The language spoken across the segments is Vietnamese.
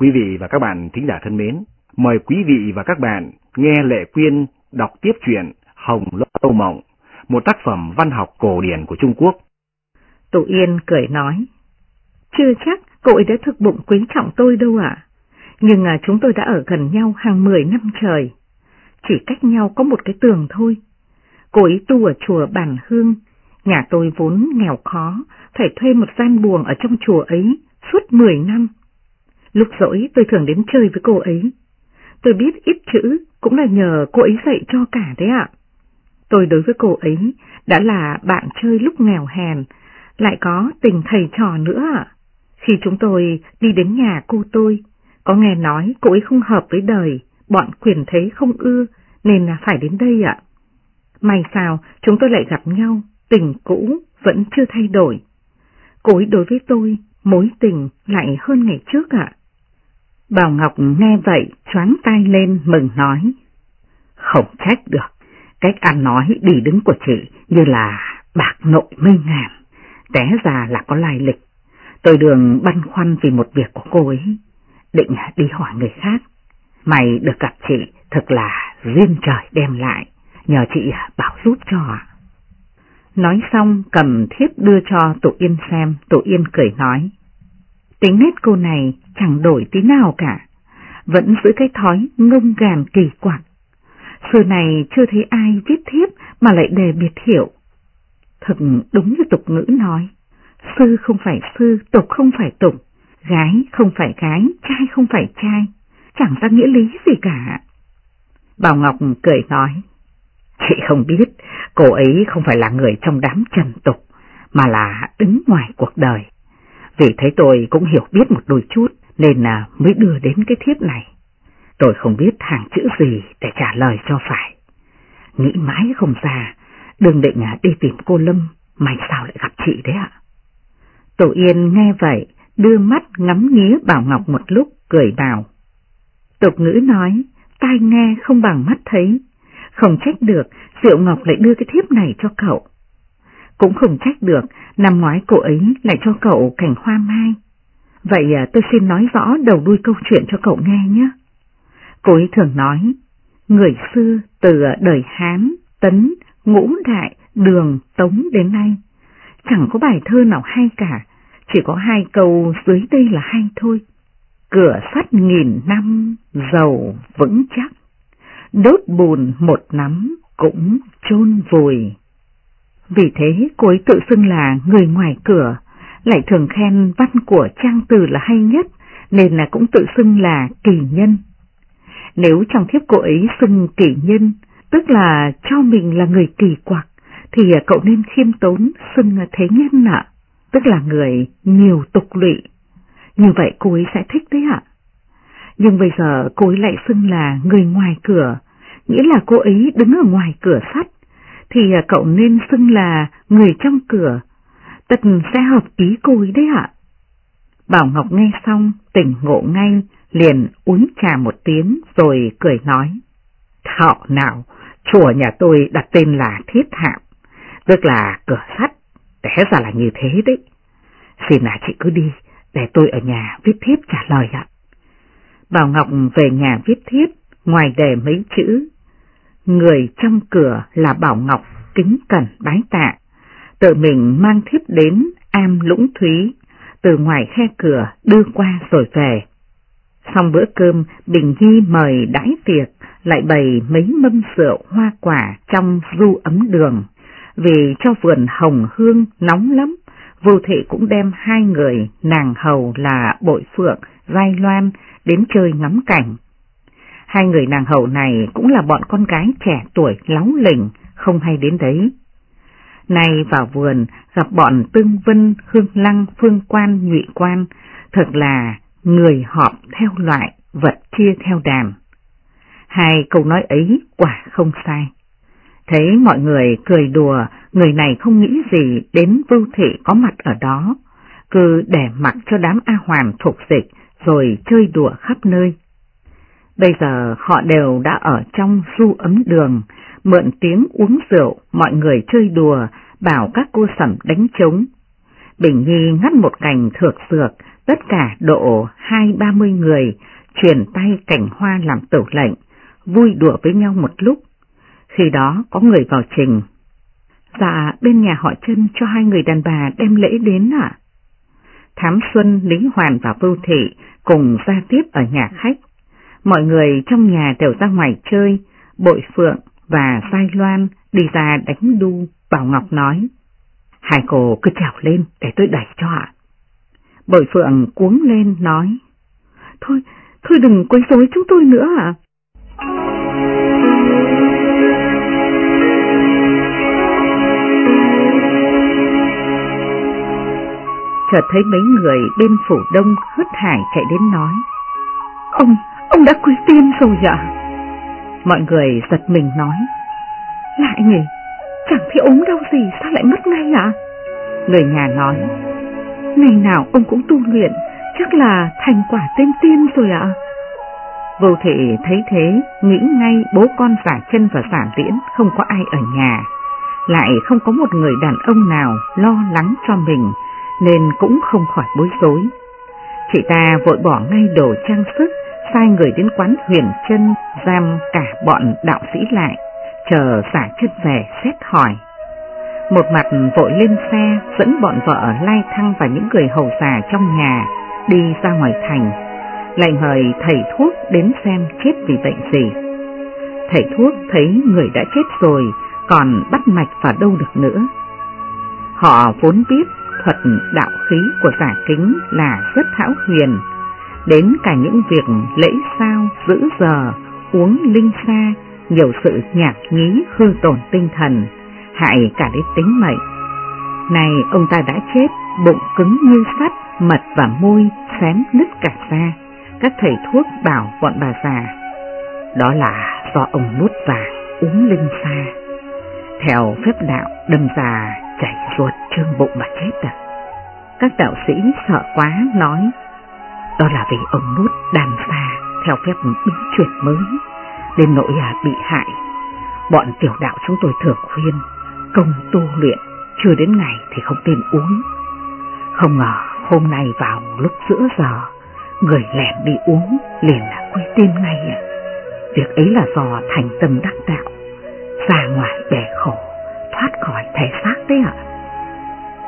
Quý vị và các bạn thính giả thân mến, mời quý vị và các bạn nghe Lệ Quyên đọc tiếp truyện Hồng Lâu Mộng, một tác phẩm văn học cổ điển của Trung Quốc. Tụ Yên cười nói, chưa chắc cô ấy đã thực bụng quý trọng tôi đâu ạ. Nhưng à, chúng tôi đã ở gần nhau hàng mười năm trời, chỉ cách nhau có một cái tường thôi. Cô ấy tu ở chùa Bản Hương, nhà tôi vốn nghèo khó, phải thuê một gian buồng ở trong chùa ấy suốt mười năm. Lúc rỗi tôi thường đến chơi với cô ấy. Tôi biết ít chữ cũng là nhờ cô ấy dạy cho cả đấy ạ. Tôi đối với cô ấy đã là bạn chơi lúc nghèo hèn, lại có tình thầy trò nữa ạ. Khi chúng tôi đi đến nhà cô tôi, có nghe nói cô ấy không hợp với đời, bọn quyền thế không ưa, nên là phải đến đây ạ. May sao chúng tôi lại gặp nhau, tình cũ vẫn chưa thay đổi. Cô ấy đối với tôi, mối tình lại hơn ngày trước ạ. Bảo Ngọc nghe vậy, choáng tay lên mừng nói. Không trách được, cách ăn nói đi đứng của chị như là bạc nội mây ngàn, té ra là có lai lịch. Tôi đường băn khoăn vì một việc của cô ấy, định đi hỏi người khác. Mày được gặp chị thật là duyên trời đem lại, nhờ chị bảo giúp cho Nói xong cầm thiếp đưa cho Tụ Yên xem, Tụ Yên cười nói. Tính nét cô này chẳng đổi tí nào cả, vẫn giữ cái thói ngông gàn kỳ quặc. Xưa này chưa thấy ai viết thiếp mà lại đề biệt hiệu. thật đúng như tục ngữ nói, sư không phải sư, tục không phải tục, gái không phải gái, trai không phải trai, chẳng ra nghĩa lý gì cả. Bảo Ngọc cười nói, chị không biết, cô ấy không phải là người trong đám trần tục, mà là đứng ngoài cuộc đời. Vì thấy tôi cũng hiểu biết một đôi chút, nên là mới đưa đến cái thiếp này. Tôi không biết hàng chữ gì để trả lời cho phải. Nghĩ mãi không ra, đừng định đi tìm cô Lâm, may sao lại gặp chị đấy ạ. Tổ Yên nghe vậy, đưa mắt ngắm nghía Bảo Ngọc một lúc, cười bảo. Tục ngữ nói, tai nghe không bằng mắt thấy, không trách được Diệu Ngọc lại đưa cái thiếp này cho cậu. Cũng không trách được năm ngoái cô ấy lại cho cậu cảnh hoa mai. Vậy à, tôi xin nói rõ đầu đuôi câu chuyện cho cậu nghe nhé. Cô ấy thường nói, người xưa từ à, đời Hán, Tấn, Ngũ Đại, Đường, Tống đến nay, chẳng có bài thơ nào hay cả, chỉ có hai câu dưới đây là hay thôi. Cửa sắt nghìn năm, dầu vững chắc, đốt bùn một nắm cũng chôn vùi. Vì thế cô ấy tự xưng là người ngoài cửa, lại thường khen văn của trang từ là hay nhất, nên là cũng tự xưng là kỳ nhân. Nếu trong thiếp cô ấy xưng kỳ nhân, tức là cho mình là người kỳ quặc, thì cậu nên khiêm tốn xưng thế nhân ạ, tức là người nhiều tục lụy. Như vậy cô ấy sẽ thích đấy ạ. Nhưng bây giờ cô ấy lại xưng là người ngoài cửa, nghĩa là cô ấy đứng ở ngoài cửa sắt, thì à, cậu nên xưng là người trong cửa, tật sẽ hợp ý cô ấy đấy ạ. Bảo Ngọc nghe xong, tỉnh ngộ ngay, liền uống trà một tiếng rồi cười nói. Thọ nào, chùa nhà tôi đặt tên là Thiết Hạm, tức là cửa sắt, té ra là như thế đấy. Xin là chị cứ đi, để tôi ở nhà viết thiếp trả lời ạ. Bảo Ngọc về nhà viết thiếp, ngoài đề mấy chữ. Người trong cửa là Bảo Ngọc kính cẩn bái tạ, tự mình mang thiếp đến am lũng thúy, từ ngoài khe cửa đưa qua rồi về. Xong bữa cơm, Bình Nhi mời đãi tiệc, lại bày mấy mâm rượu hoa quả trong du ấm đường, vì cho vườn hồng hương nóng lắm, vô thị cũng đem hai người nàng hầu là Bội Phượng, Giai Loan đến chơi ngắm cảnh. Hai người nàng hậu này cũng là bọn con gái trẻ tuổi lóng lỉnh, không hay đến đấy. Nay vào vườn gặp bọn Tương Vân, Hương Lăng, Phương Quan, Nhụy Quan, thật là người họp theo loại, vật chia theo đàn. Hai câu nói ấy quả không sai. Thấy mọi người cười đùa, người này không nghĩ gì đến vưu thị có mặt ở đó, cứ để mặc cho đám A Hoàn thuộc dịch rồi chơi đùa khắp nơi. Bây giờ họ đều đã ở trong du ấm đường, mượn tiếng uống rượu, mọi người chơi đùa, bảo các cô sẩm đánh trống. Bình Nhi ngắt một cành thược dược, tất cả độ hai ba mươi người, truyền tay cảnh hoa làm tửu lệnh, vui đùa với nhau một lúc. Khi đó có người vào trình. Dạ, bên nhà họ chân cho hai người đàn bà đem lễ đến ạ. Thám Xuân, Lý Hoàn và Vưu Thị cùng ra tiếp ở nhà khách. Mọi người trong nhà đều ra ngoài chơi, Bội Phượng và Sai Loan đi ra đánh đu, Bảo Ngọc nói. Hai cô cứ trèo lên để tôi đẩy cho ạ. Bội Phượng cuống lên nói. Thôi, thôi đừng quấy rối chúng tôi nữa ạ. Chợt thấy mấy người bên phủ đông hớt hải chạy đến nói. Ông, ông đã quý tiên rồi ạ. Mọi người giật mình nói. Lại nhỉ, chẳng thấy ốm đau gì sao lại mất ngay ạ? Người nhà nói. Ngày nào ông cũng tu luyện, chắc là thành quả tên tiên rồi ạ. Vô thị thấy thế, nghĩ ngay bố con giả chân và giả liễn không có ai ở nhà, lại không có một người đàn ông nào lo lắng cho mình, nên cũng không khỏi bối rối. Chị ta vội bỏ ngay đồ trang sức, sai người đến quán huyền chân giam cả bọn đạo sĩ lại, chờ giả chân về xét hỏi. Một mặt vội lên xe dẫn bọn vợ lai thăng và những người hầu già trong nhà đi ra ngoài thành, lại mời thầy thuốc đến xem chết vì bệnh gì. Thầy thuốc thấy người đã chết rồi, còn bắt mạch vào đâu được nữa. Họ vốn biết thuật đạo khí của giả kính là rất hảo huyền, đến cả những việc lễ sao, giữ giờ, uống linh xa, nhiều sự nhạc nhí hư tổn tinh thần, hại cả đến tính mệnh. Này ông ta đã chết, bụng cứng như sắt, mật và môi xém nứt cả ra. Các thầy thuốc bảo bọn bà già, đó là do ông nuốt vàng uống linh xa. Theo phép đạo đâm già chảy ruột trương bụng mà chết à. Các đạo sĩ sợ quá nói, đó là vì ông nút đàn xa theo phép biến chuyển mới, đến nỗi là bị hại. Bọn tiểu đạo chúng tôi thường khuyên, công tu luyện, chưa đến ngày thì không tên uống. Không ngờ hôm nay vào lúc giữa giờ, người lẻn đi uống liền là quy tim ngay à. Việc ấy là do thành tâm đắc đạo, ra ngoài bẻ khổ, thoát khỏi thể xác đấy ạ.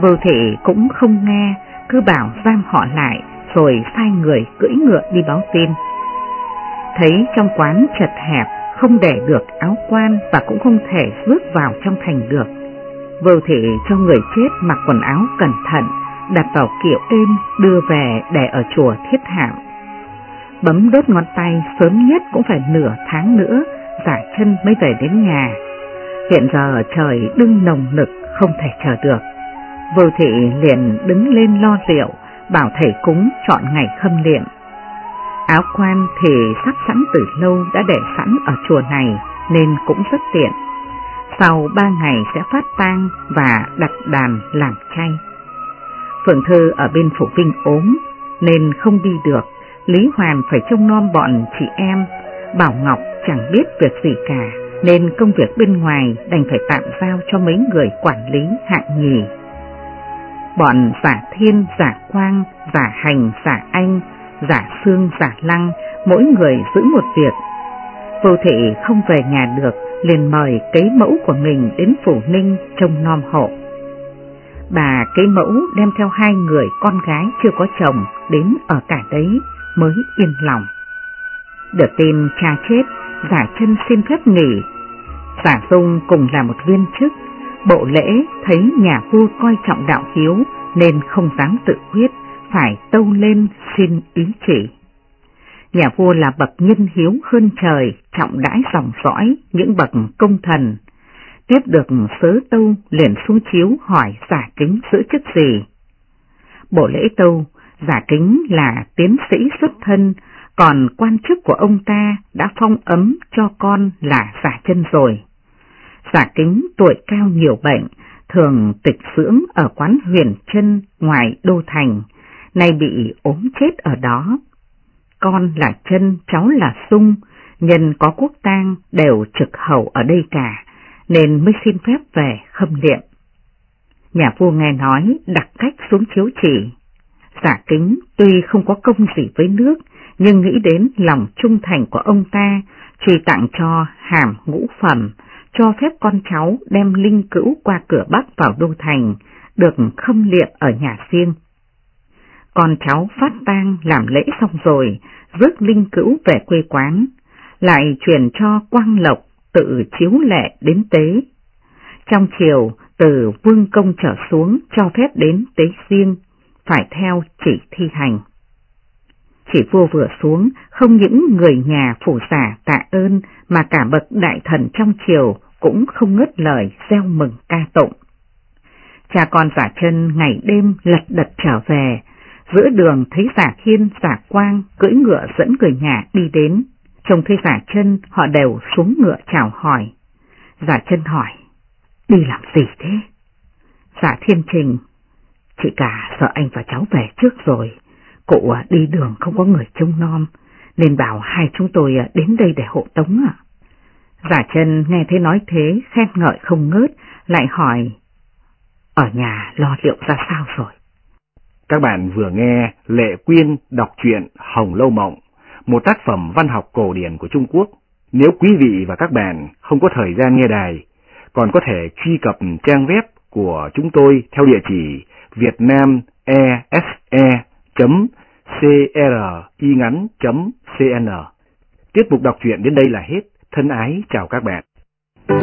Vô thị cũng không nghe, cứ bảo giam họ lại rồi sai người cưỡi ngựa đi báo tin. Thấy trong quán chật hẹp, không để được áo quan và cũng không thể bước vào trong thành được. Vô thị cho người chết mặc quần áo cẩn thận, đặt vào kiệu êm đưa về để ở chùa thiết hạm. Bấm đốt ngón tay sớm nhất cũng phải nửa tháng nữa, giả chân mới về đến nhà. Hiện giờ trời đưng nồng nực không thể chờ được. Vô thị liền đứng lên lo rượu, bảo thầy cúng chọn ngày khâm liệm. Áo quan thì sắp sẵn từ lâu đã để sẵn ở chùa này nên cũng rất tiện. Sau ba ngày sẽ phát tang và đặt đàn làm chay. Phượng Thư ở bên Phủ Vinh ốm nên không đi được, Lý Hoàn phải trông nom bọn chị em, Bảo Ngọc chẳng biết việc gì cả nên công việc bên ngoài đành phải tạm giao cho mấy người quản lý hạng nhì. Bọn giả thiên, giả quang, giả hành, giả anh, giả xương, giả lăng, mỗi người giữ một việc. Vô thị không về nhà được, liền mời kế mẫu của mình đến Phủ Ninh trông nom hộ. Bà kế mẫu đem theo hai người con gái chưa có chồng đến ở cả đấy mới yên lòng. Được tin cha chết, giả chân xin phép nghỉ. Giả dung cùng là một viên chức, bộ lễ thấy nhà vua coi trọng đạo hiếu nên không dám tự quyết, phải tâu lên xin ý chỉ. Nhà vua là bậc nhân hiếu hơn trời, trọng đãi dòng dõi, những bậc công thần. Tiếp được sớ tâu liền xuống chiếu hỏi giả kính giữ chức gì. Bộ lễ tâu, giả kính là tiến sĩ xuất thân, còn quan chức của ông ta đã phong ấm cho con là giả chân rồi. Giả kính tuổi cao nhiều bệnh, thường tịch dưỡng ở quán huyền chân ngoài đô thành, nay bị ốm chết ở đó. con là chân, cháu là sung, nhân có quốc tang đều trực hậu ở đây cả, nên mới xin phép về khâm liệm. Nhà vua nghe nói đặt cách xuống chiếu chỉ. Giả kính tuy không có công gì với nước, nhưng nghĩ đến lòng trung thành của ông ta, truy tặng cho hàm ngũ phẩm, cho phép con cháu đem linh cữu qua cửa Bắc vào đô thành, được khâm liệm ở nhà riêng. Con cháu phát tang làm lễ xong rồi, rước linh cữu về quê quán, lại truyền cho Quang Lộc tự chiếu lệ đến tế. Trong chiều, từ vương công trở xuống cho phép đến tế riêng, phải theo chỉ thi hành. Chỉ vua vừa xuống, không những người nhà phủ giả tạ ơn mà cả bậc đại thần trong triều cũng không ngớt lời gieo mừng ca tụng. Cha con giả chân ngày đêm lật đật trở về, giữa đường thấy giả thiên giả quang cưỡi ngựa dẫn người nhà đi đến, trông thấy giả chân họ đều xuống ngựa chào hỏi. Giả chân hỏi, đi làm gì thế? Giả thiên trình, chị cả sợ anh và cháu về trước rồi, cụ à, đi đường không có người trông nom, nên bảo hai chúng tôi à, đến đây để hộ tống ạ. Giả chân nghe thế nói thế, khen ngợi không ngớt, lại hỏi, ở nhà lo liệu ra sao rồi? Các bạn vừa nghe Lệ Quyên đọc truyện Hồng Lâu Mộng, một tác phẩm văn học cổ điển của Trung Quốc. Nếu quý vị và các bạn không có thời gian nghe đài, còn có thể truy cập trang web của chúng tôi theo địa chỉ vietnamese.com vietnamese.cringắn.cn. tiếp mục đọc truyện đến đây là hết. Thân ái chào các bạn.